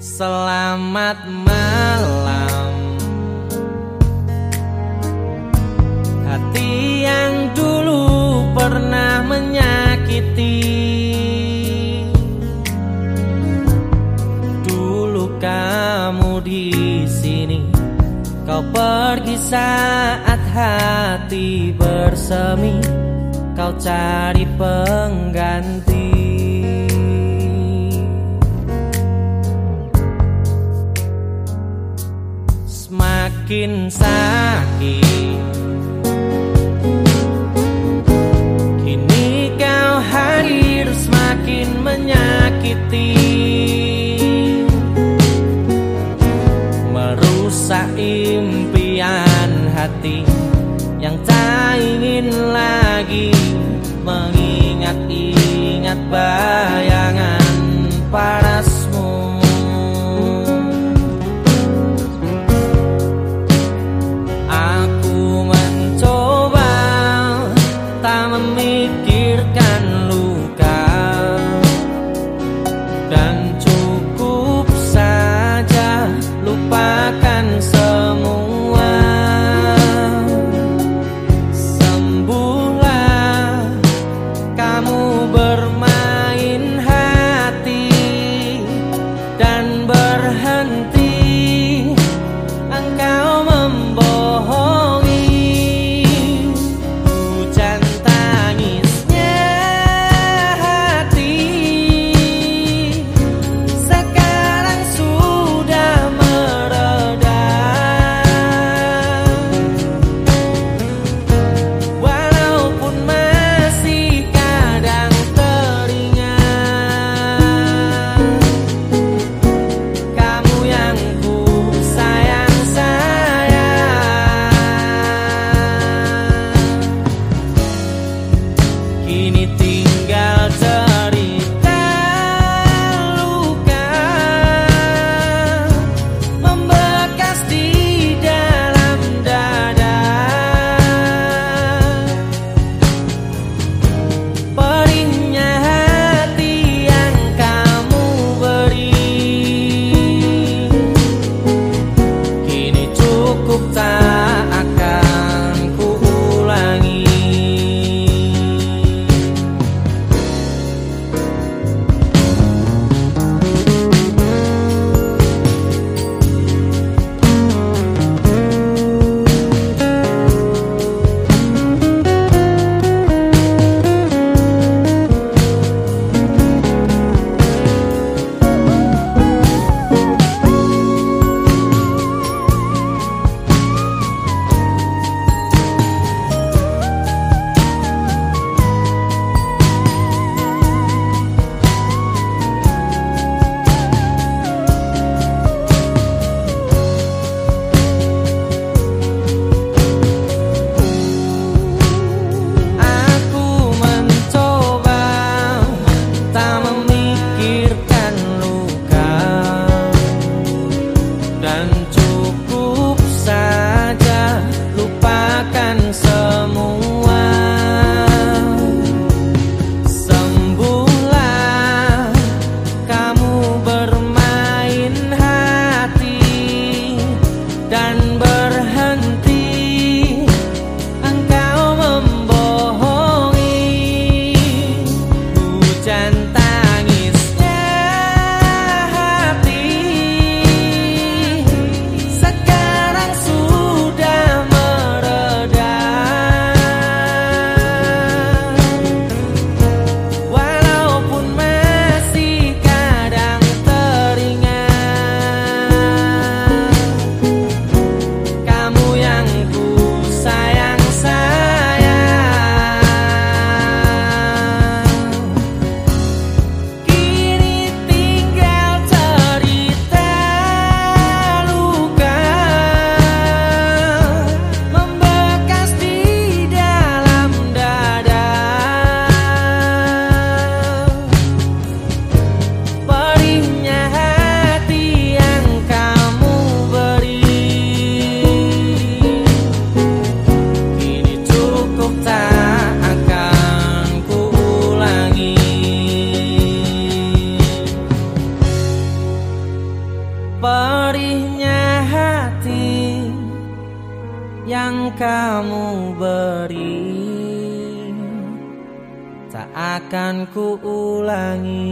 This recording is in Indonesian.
Selamat malam. Hati yang dulu pernah menyakiti. Dulu kamu di sini Kau pergi saat hati bersemi. Kau cari pengganti. makin sakit. Kini kau hadir semakin menyakiti. Merusak impian hati Yang tak ingin lagi Mengingat-ingat bayangan and and yang kamu beri Tak akan kuulangi.